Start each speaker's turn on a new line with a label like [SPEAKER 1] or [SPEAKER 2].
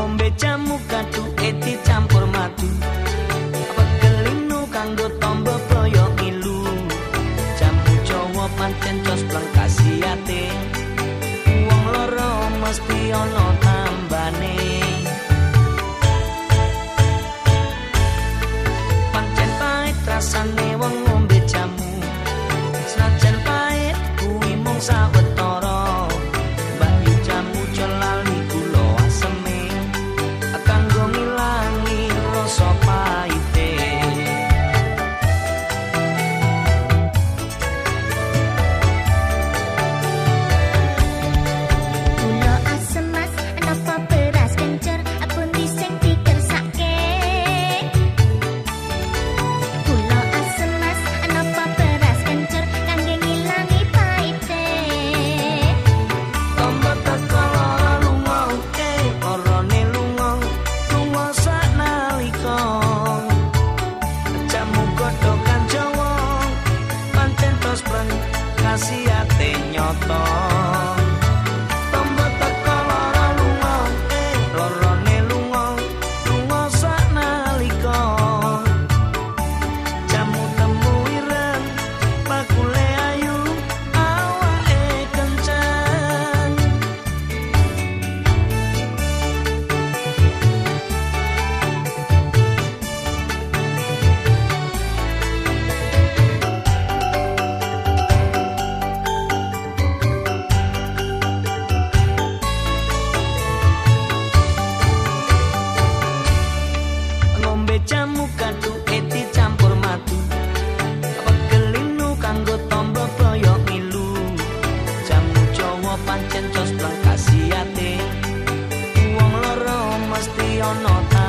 [SPEAKER 1] ngombe jamu kadu eti campur madu. Pegeling nu kanggo tombo boyo ilu. Jamu cowo pancen jos pelengkasi ate. Uang loro mesti ono jawa pancen jos kasihate wong loro mesti ana